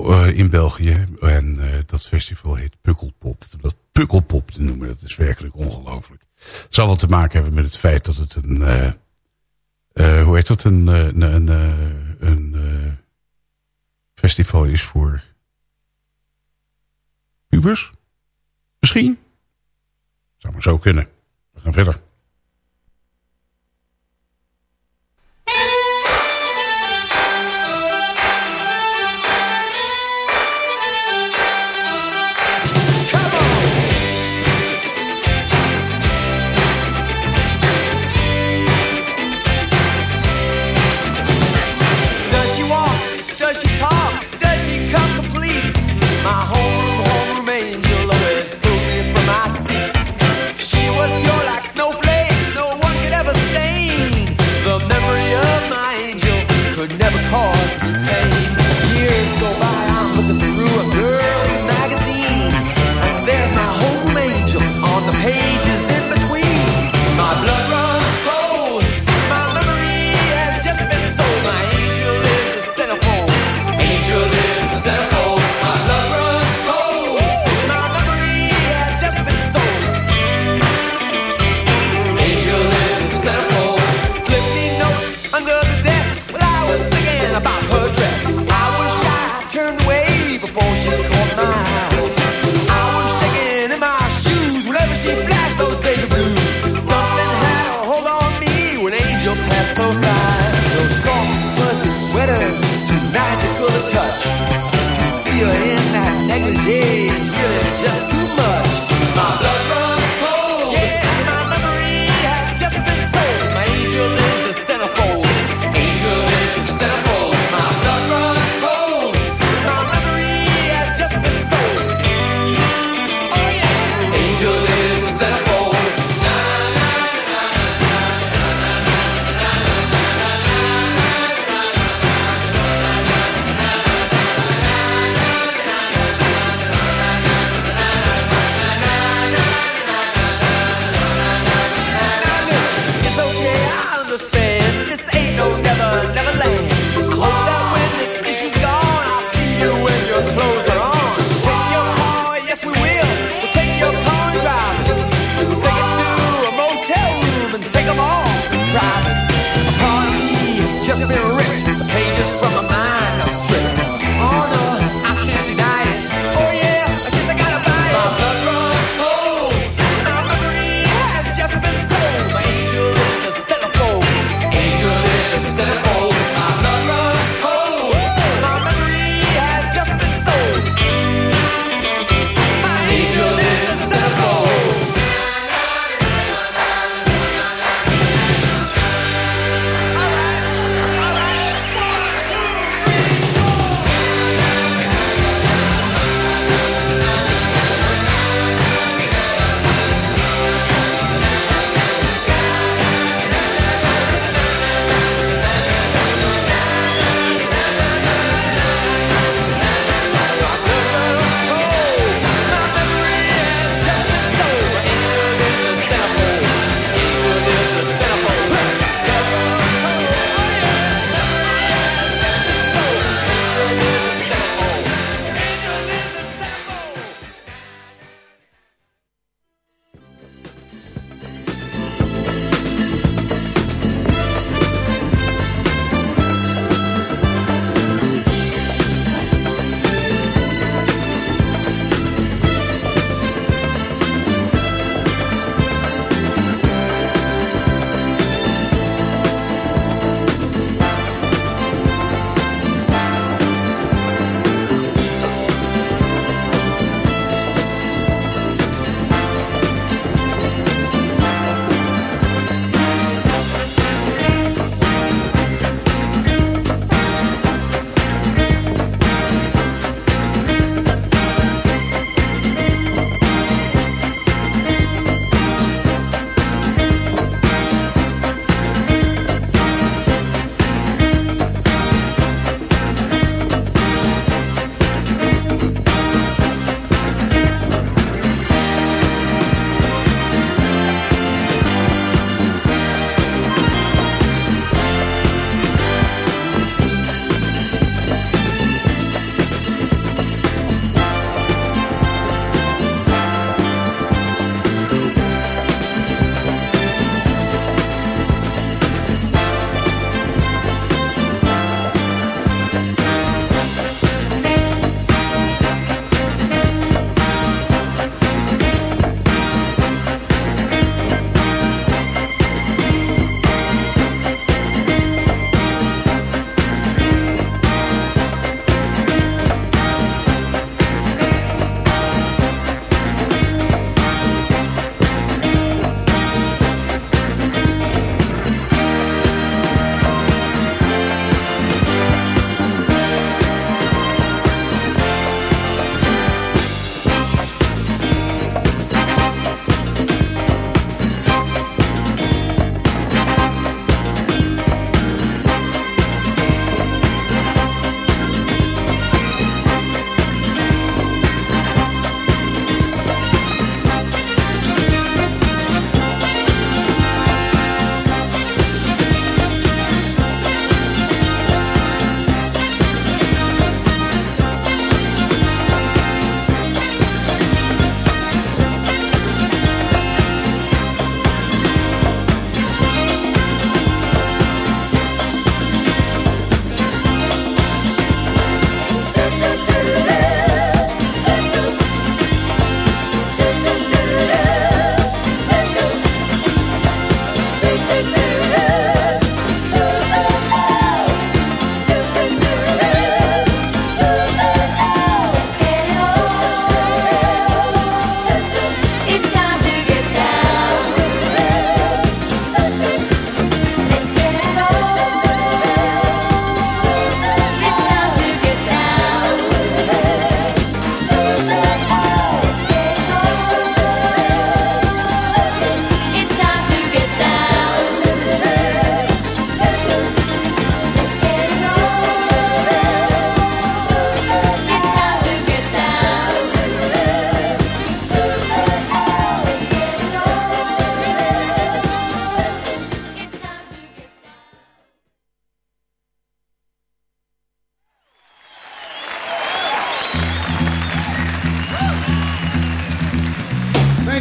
uh, in België. En uh, dat festival heet Pukkelpop. Dat Pukkelpop te noemen, dat is werkelijk ongelooflijk. Het zal wel te maken hebben met het feit dat het een... Uh, hoe heet dat? Een, een, een, een festival is voor pubers? Misschien? Zou maar zo kunnen. We gaan verder.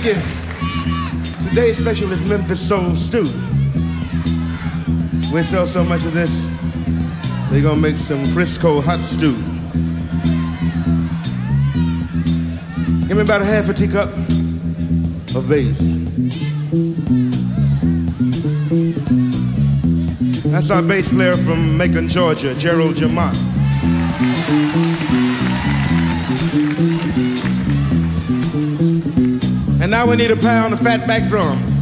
Today's special is Memphis Soul Stew. We sell so much of this, they're gonna make some Frisco hot stew. Give me about a half a teacup of bass. That's our bass player from Macon, Georgia, Gerald Jamont. And now we need a pound of fatback drums.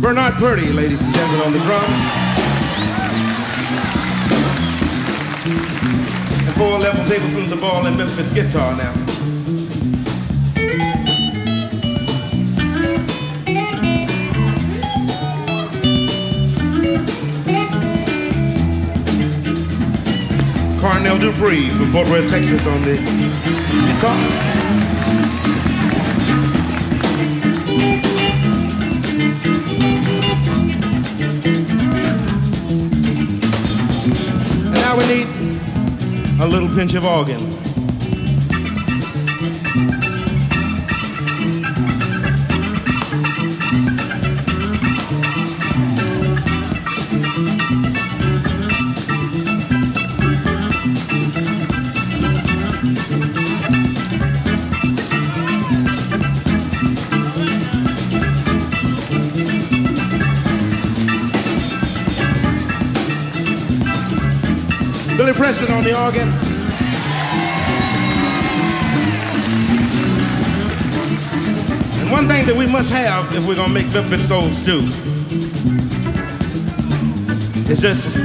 Bernard Purdy, ladies and gentlemen, on the drums. And four level tablespoons of ball and Memphis guitar now. Carnell Dupree from Fort Worth, Texas on the guitar. And now we need a little pinch of organ. Billy Preston on the organ. And one thing that we must have if we're gonna make Memphis Soul Stew is just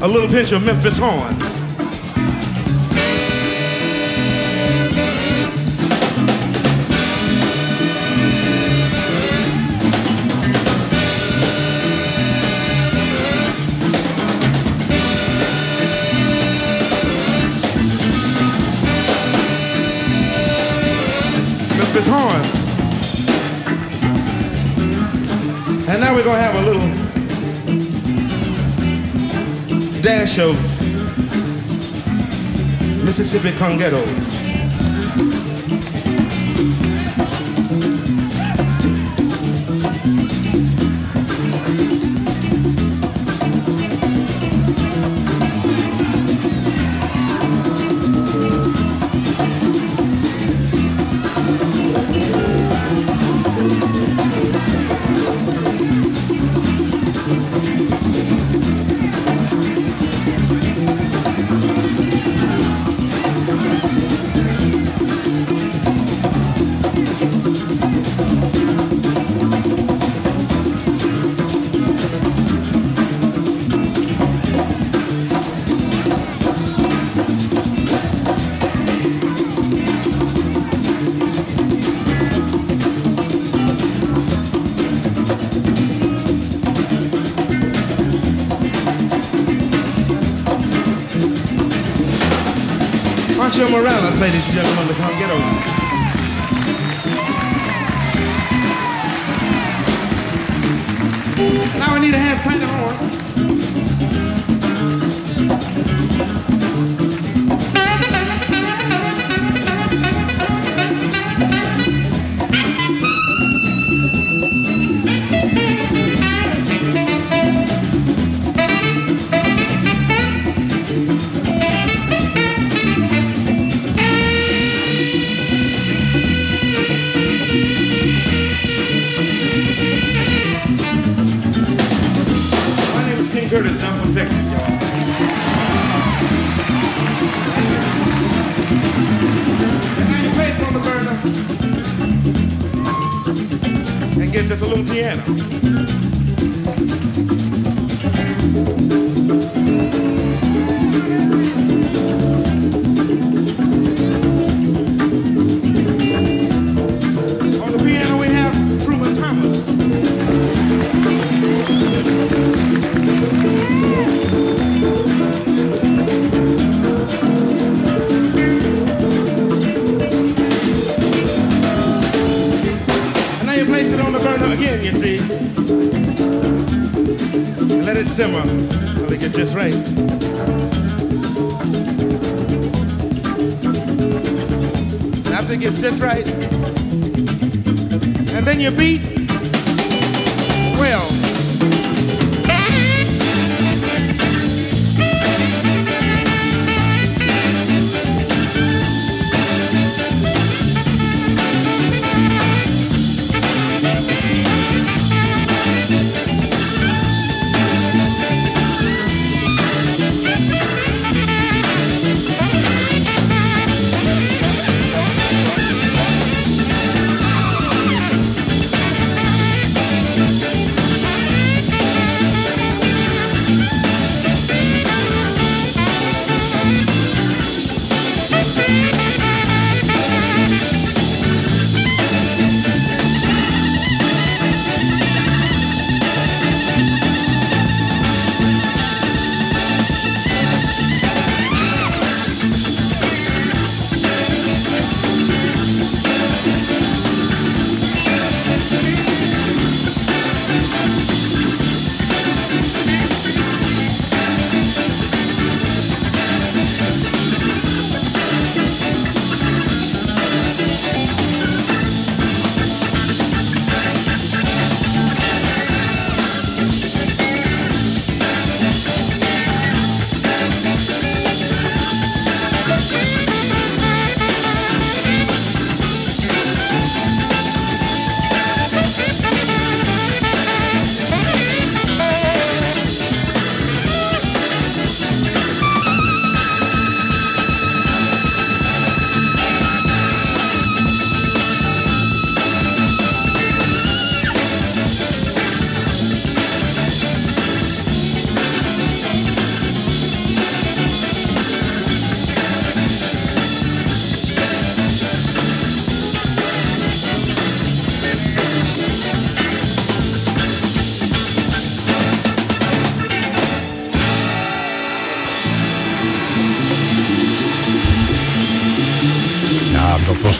a little pinch of Memphis horns. Dash of Mississippi congettos. Ladies and gentlemen, to come get over. Now I need a half pint of horn. Thank you.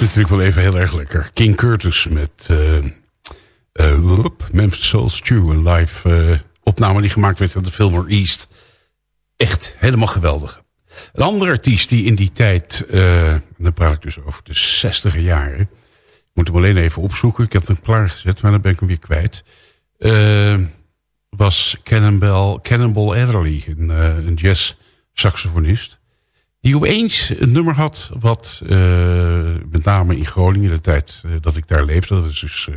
Natuurlijk wel even heel erg lekker. King Curtis met uh, uh, Memphis Soul Stew. Een live uh, opname die gemaakt werd van de Fillmore East. Echt helemaal geweldig. Een andere artiest die in die tijd, dan praat ik dus over de 60 jaren. Ik moet hem alleen even opzoeken. Ik heb hem klaargezet, maar dan ben ik hem weer kwijt. was Cannonball, Cannonball Adderley, een, een jazz saxofonist. Die opeens een nummer had wat uh, met name in Groningen, de tijd uh, dat ik daar leefde, dat is dus uh,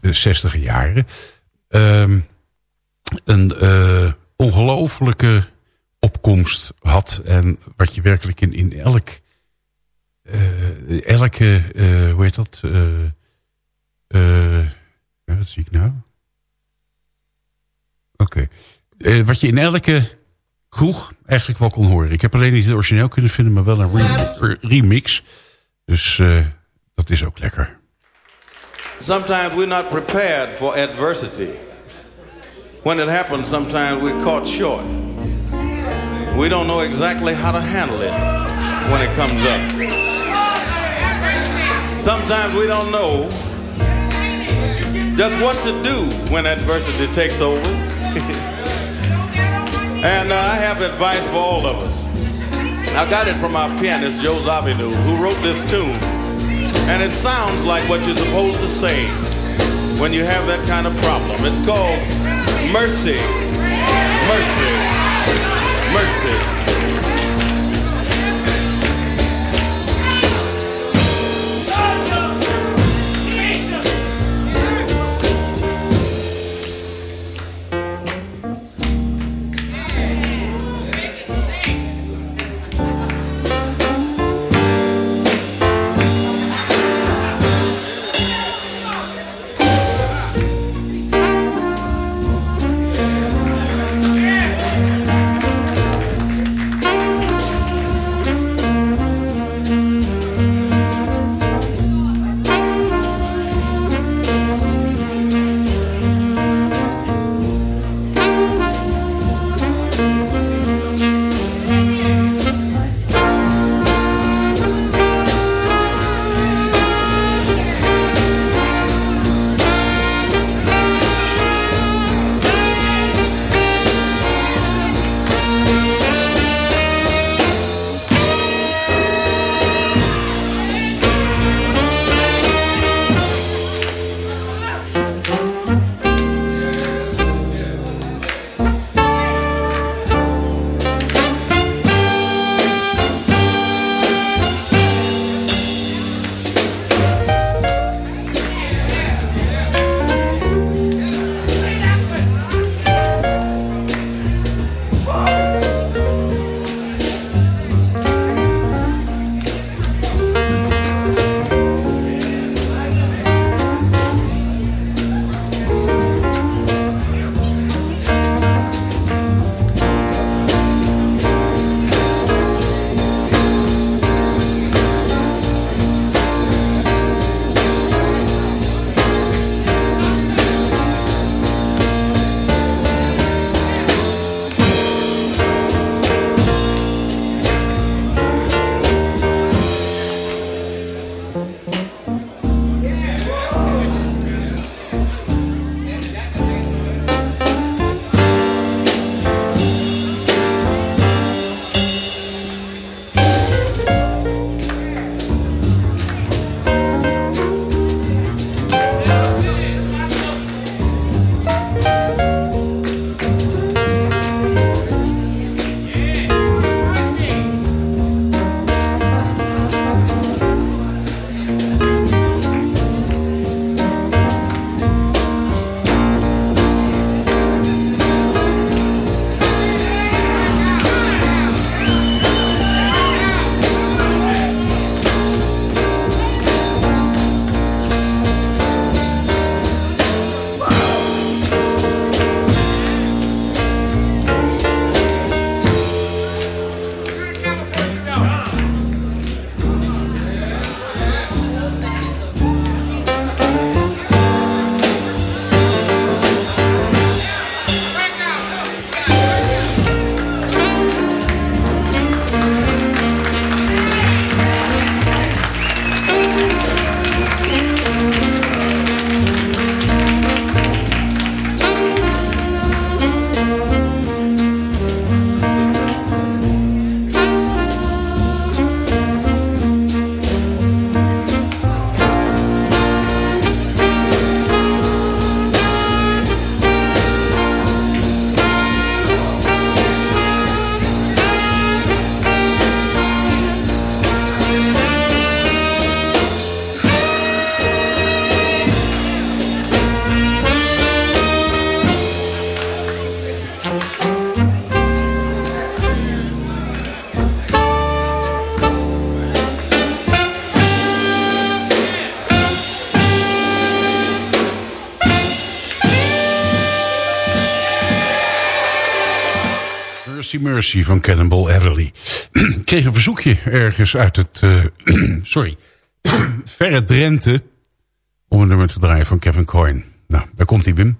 de 60 jaren, um, een ongelofelijke opkomst had. En wat je werkelijk in, in elk, elke, hoe heet dat? wat zie ik nou? Oké. Wat je in elke kroeg eigenlijk wel kon horen. Ik heb alleen niet het origineel kunnen vinden, maar wel een remix. Dus uh, dat is ook lekker. Sometimes we're not prepared for adversity. When it happens, sometimes we're caught short. We don't know exactly how to handle it when it comes up. Sometimes we don't know just what to do when adversity takes over. And uh, I have advice for all of us. I got it from our pianist, Joe Zavinu, who wrote this tune. And it sounds like what you're supposed to say when you have that kind of problem. It's called mercy, mercy, mercy. Mercy van Cannonball Adderley. Kreeg een verzoekje ergens uit het... Uh, sorry. verre Drenthe... om een nummer te draaien van Kevin Coyne. Nou, daar komt hij, Wim.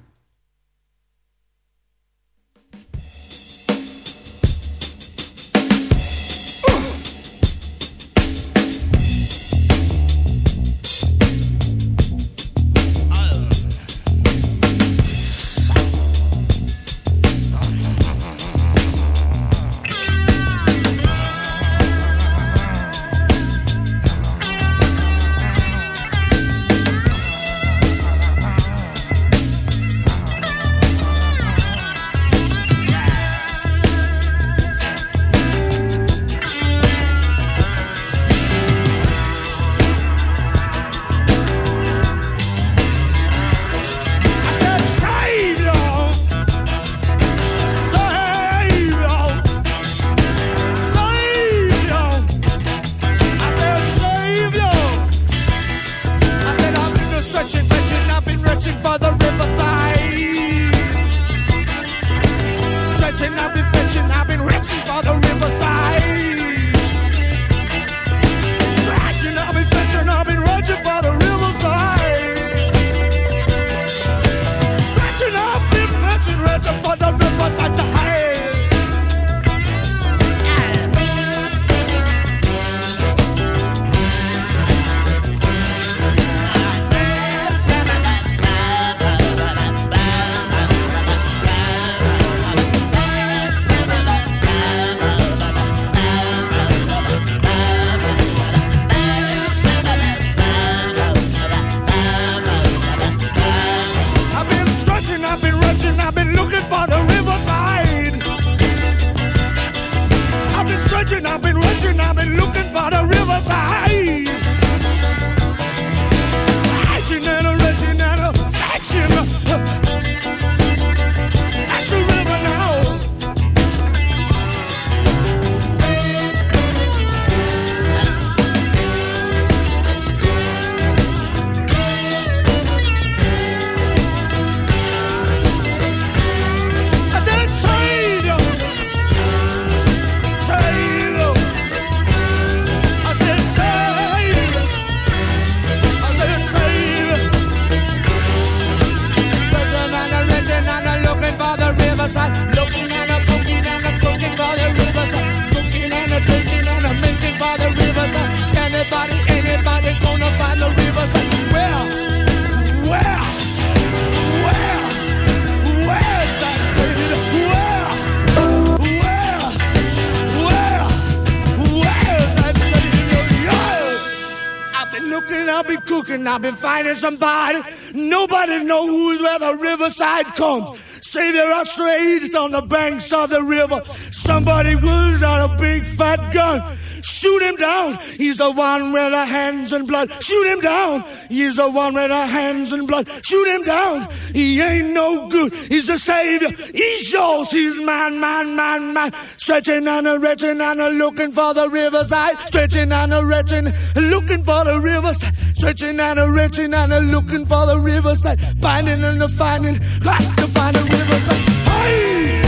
I've been finding somebody. Nobody knows who's where the riverside comes. Say there are strays on the banks of the river. Somebody whips out a big fat gun. Shoot him down. He's the one with the hands and blood. Shoot him down. He's the one with the hands and blood. Shoot him down. He ain't no good. He's the savior. He's yours. He's mine, mine, mine, mine. Stretching and a retching and a looking for the riverside. Stretching and a retching, looking for the riverside. Stretching and a retching and a looking for the riverside. Finding and a finding. Got to find the riverside. Hey!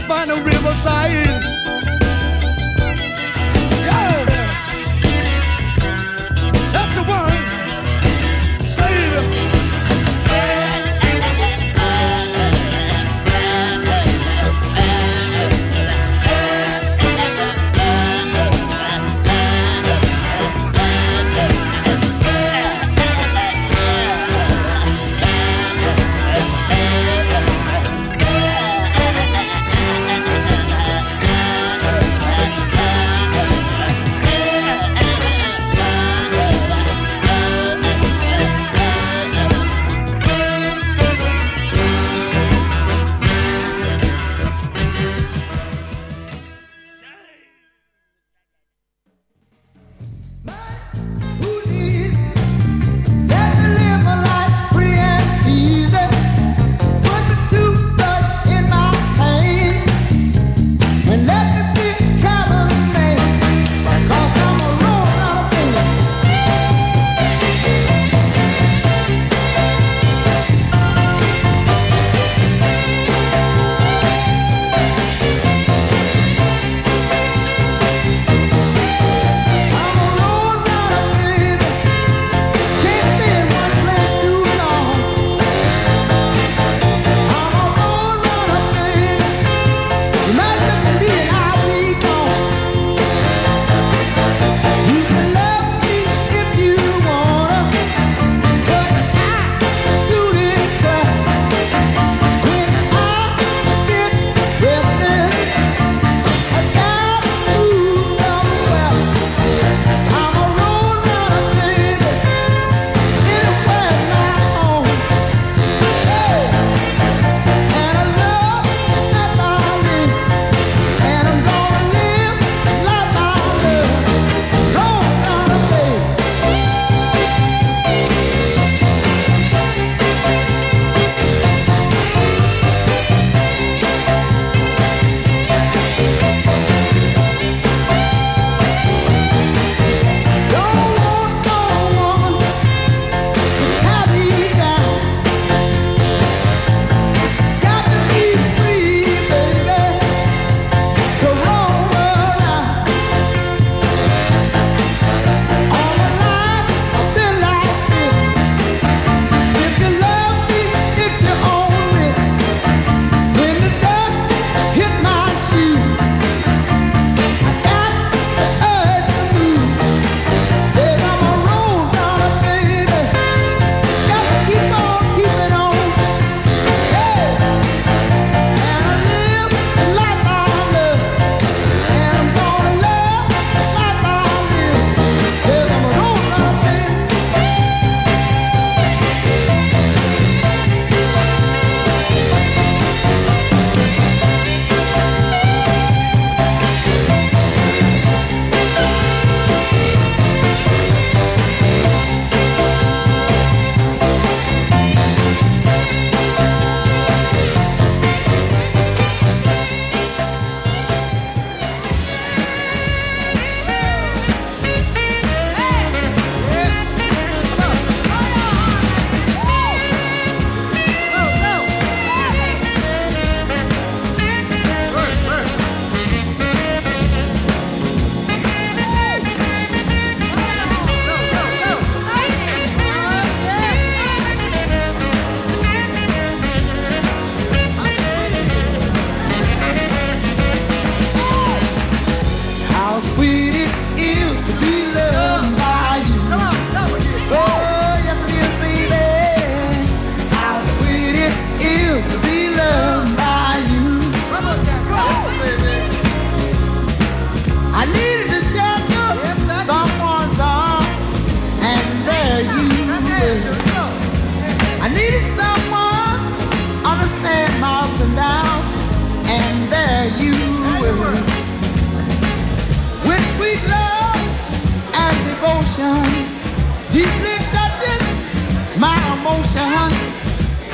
to find a riverside.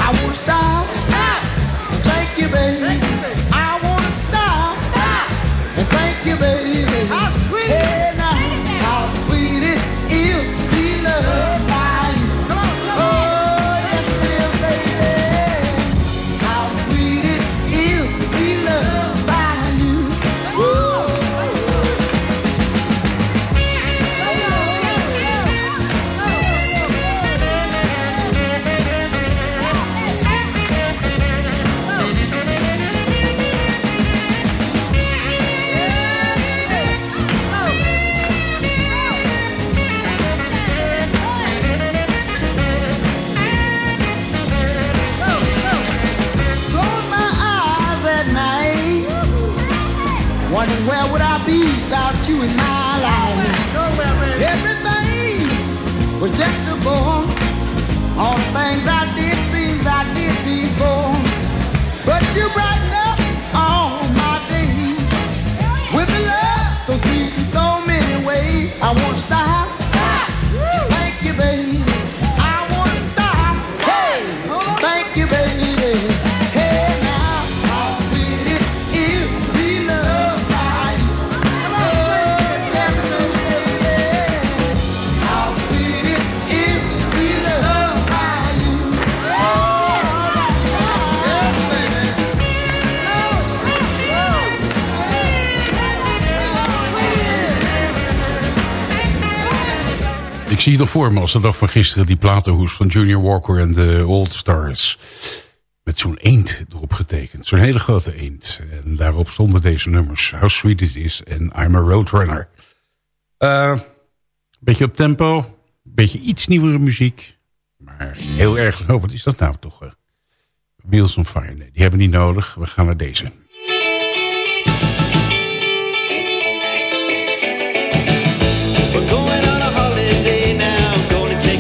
I would start. zie je toch voor me als de dag van gisteren... die platenhoes van Junior Walker en de Old Stars. Met zo'n eend erop getekend. Zo'n hele grote eend. En daarop stonden deze nummers. How Sweet It Is en I'm a Roadrunner. Uh, beetje op tempo. Beetje iets nieuwere muziek. Maar heel erg... Oh, wat is dat nou toch? Uh, Wheels on Fire. Die hebben we niet nodig. We gaan naar deze. We're going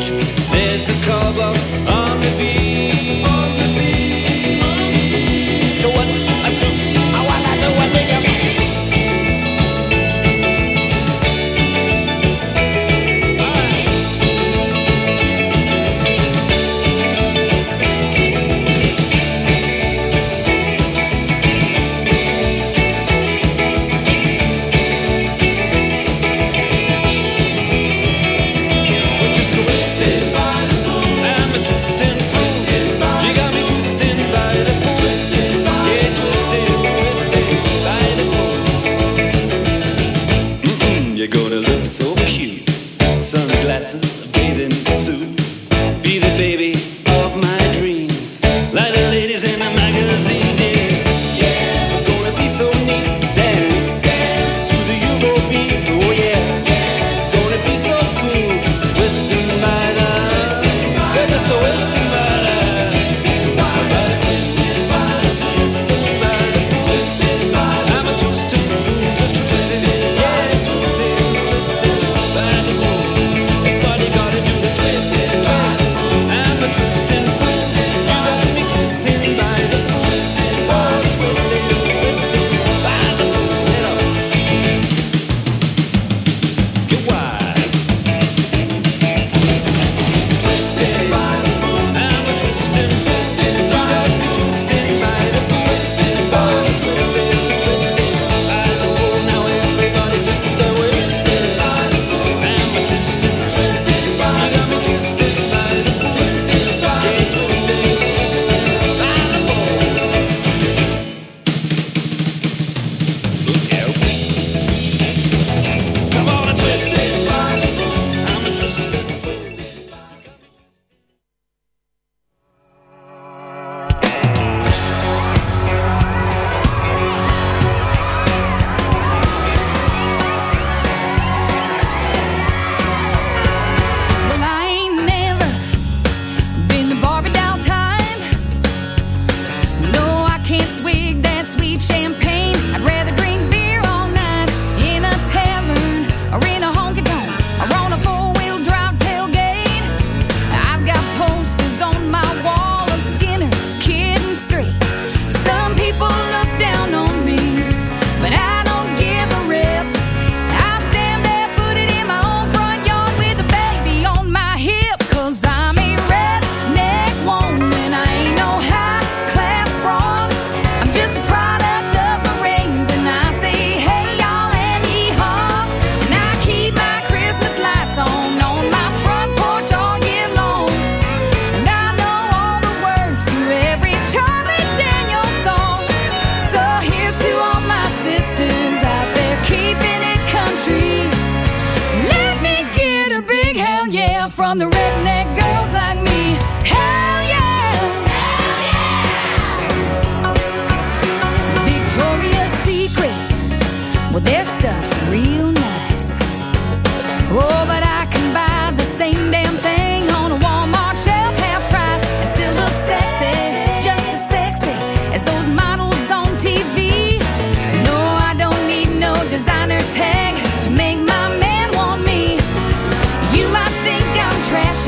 beach. There's a car box on the beach.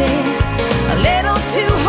a little too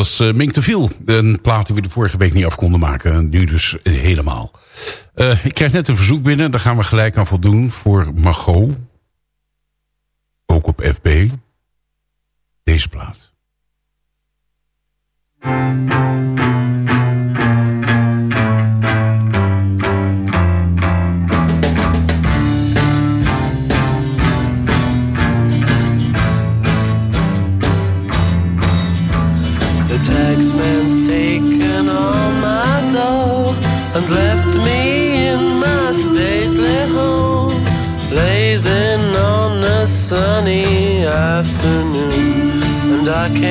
was uh, Mink de Viel. Een plaat die we de vorige week niet af konden maken. En nu dus helemaal. Uh, ik krijg net een verzoek binnen. Daar gaan we gelijk aan voldoen voor Mago.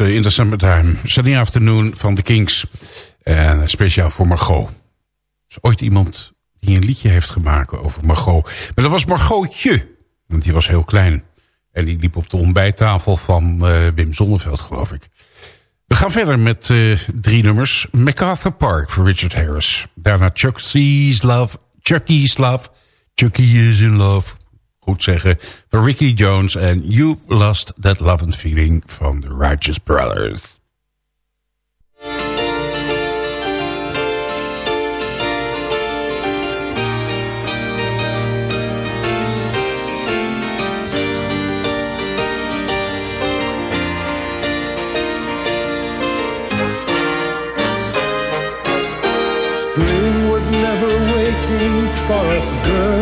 In the Summertime. Sunday Afternoon van The Kings. En speciaal voor Margot. Is ooit iemand die een liedje heeft gemaakt over Margot. Maar dat was Margotje. Want die was heel klein. En die liep op de ontbijttafel van eh, Wim Zonneveld, geloof ik. We gaan verder met eh, drie nummers. MacArthur Park voor Richard Harris. Daarna Chucky's Love. Chucky's Love. Chucky e is in love. goed zeggen, van Ricky Jones en You've Lost That Love and Feeling van The Righteous Brothers. Spring was never waiting for us, girl.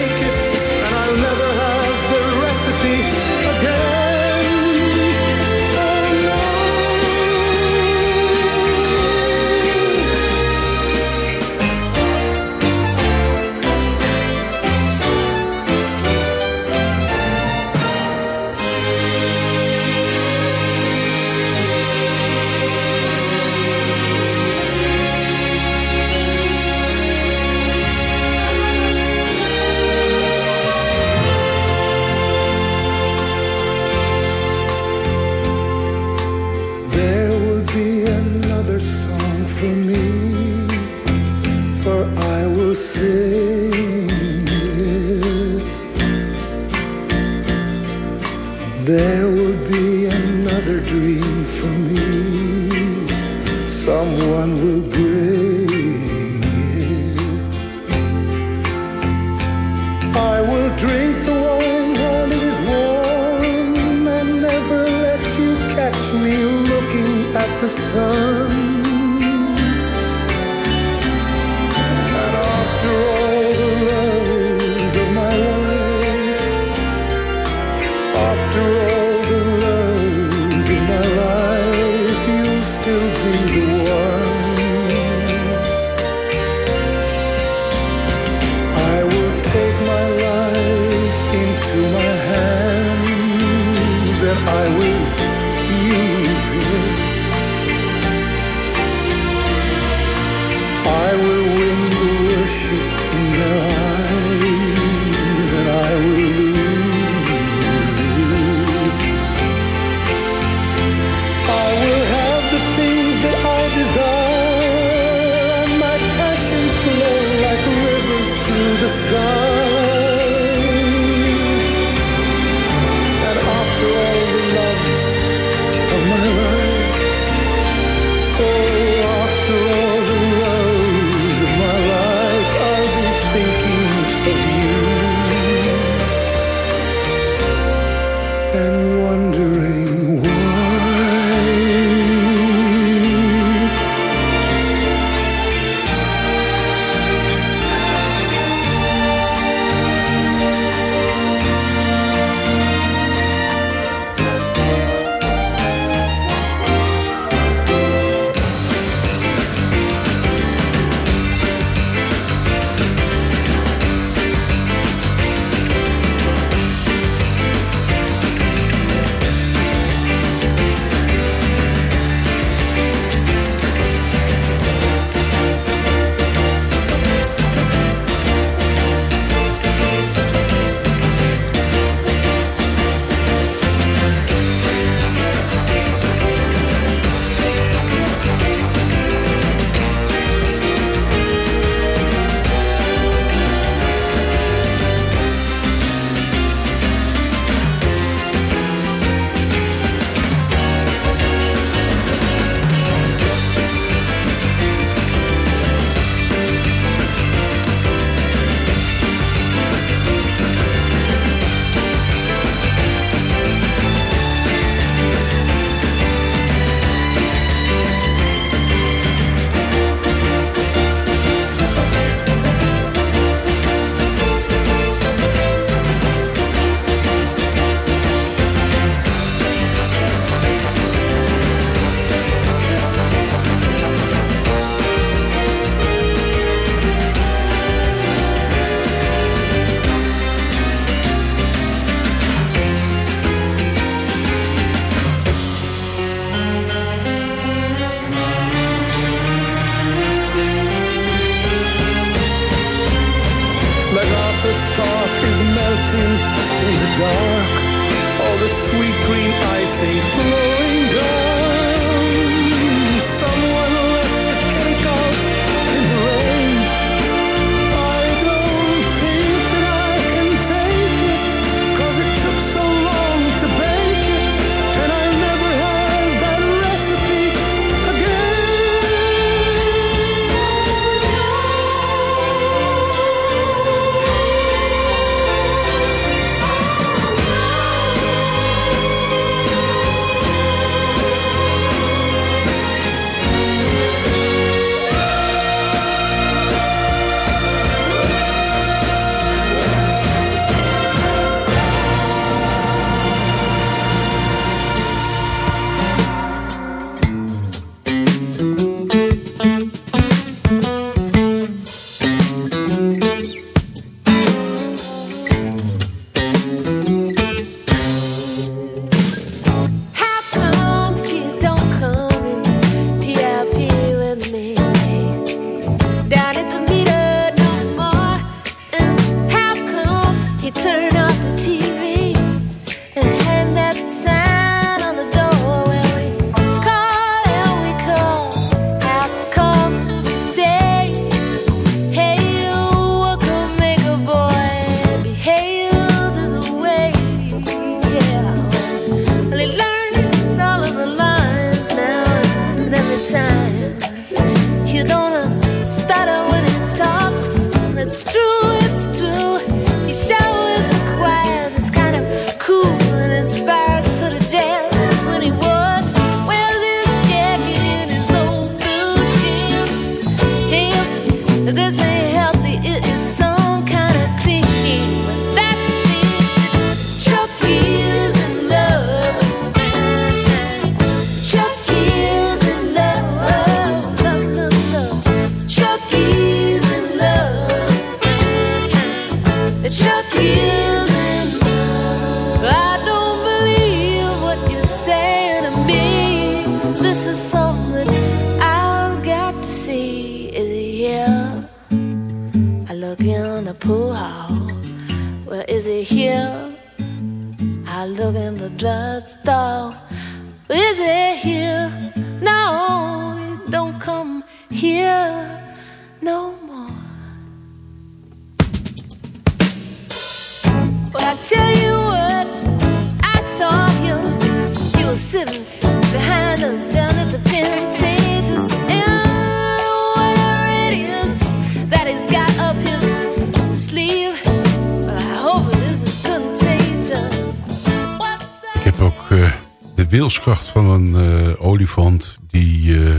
Ik heb ook eh, de wilskracht van een eh, olifant die eh,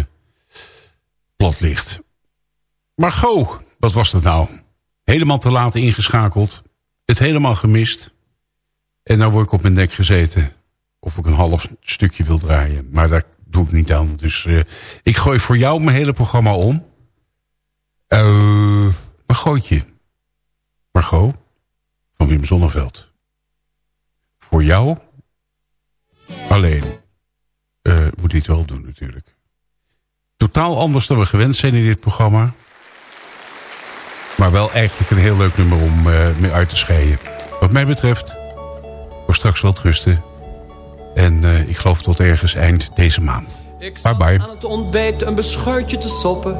plat ligt. Maar go, wat was dat nou? Helemaal te laat ingeschakeld. Het helemaal gemist. En nou word ik op mijn nek gezeten. Of ik een half stukje wil draaien. Maar daar doe ik niet aan. Dus eh, ik gooi voor jou mijn hele programma om. Eh Margootje. Margot. Van Wim Zonneveld. Voor jou Alleen. eh moet het wel doen natuurlijk. Totaal anders dan we gewend zijn in dit programma. Maar wel eigenlijk een heel leuk nummer om eh, mee uit te scheiden. Wat mij betreft, voor straks wel rusten. En eh, ik geloof tot ergens eind deze maand. Ik Bye bye. aan het ontbijt een beschuitje te soppen.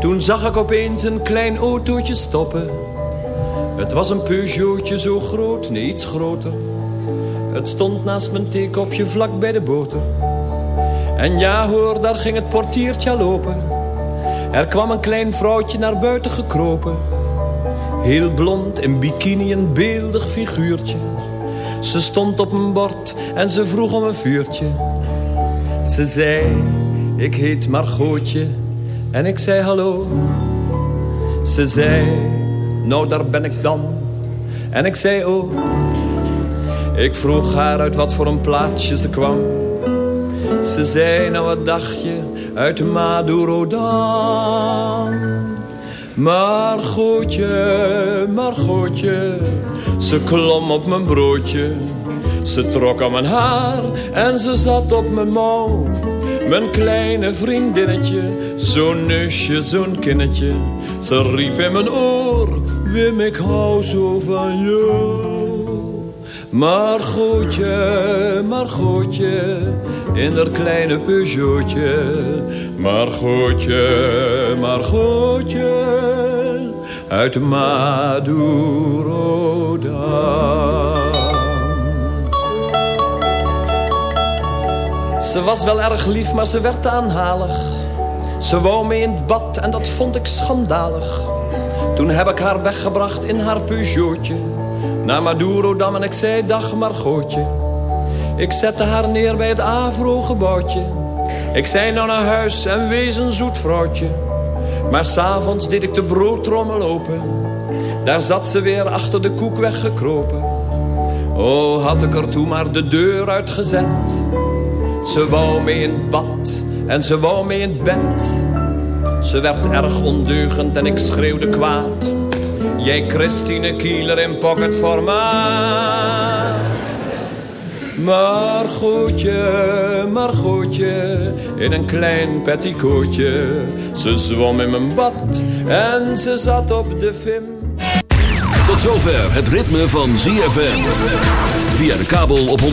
Toen zag ik opeens een klein autootje stoppen. Het was een Peugeotje zo groot, nee iets groter. Het stond naast mijn theekopje vlak bij de boter. En ja hoor, daar ging het portiertje al open. Er kwam een klein vrouwtje naar buiten gekropen. Heel blond, in bikini, een beeldig figuurtje. Ze stond op een bord en ze vroeg om een vuurtje. Ze zei, ik heet Margootje. En ik zei hallo. Ze zei, nou daar ben ik dan. En ik zei oh. Ik vroeg haar uit wat voor een plaatsje ze kwam. Ze zei, nou wat dacht je, uit Madurodam. Margootje, Margootje, ze klom op mijn broodje. Ze trok aan mijn haar en ze zat op mijn mouw. Mijn kleine vriendinnetje, zo'n neusje, zo'n kinnetje. Ze riep in mijn oor, Wim, ik hou zo van jou. Maar gootje, maar gootje, in dat kleine Peugeotje. Maar gootje, maar uit Madurodam. Ze was wel erg lief, maar ze werd aanhalig. Ze wou mee in het bad en dat vond ik schandalig. Toen heb ik haar weggebracht in haar Peugeotje. Naar Madurodam en ik zei dag Margootje. Ik zette haar neer bij het Avro-gebouwtje. Ik zei nou naar huis en wees een zoet vrouwtje. Maar s'avonds deed ik de broodtrommel open. Daar zat ze weer achter de koek weggekropen. Oh, had ik er toen maar de deur uitgezet. Ze wou mee in het bad en ze wou mee in het bed. Ze werd erg ondeugend en ik schreeuwde kwaad. Jij Christine Kieler in pocketformaat. Maar goedje, maar goedje, in een klein petticoatje. Ze zwom in mijn bad en ze zat op de vim. Tot zover het ritme van ZFM. Via de kabel op 104.5.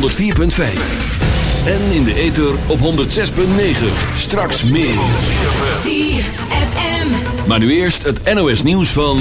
En in de ether op 106.9. Straks meer. ZFM. Maar nu eerst het NOS nieuws van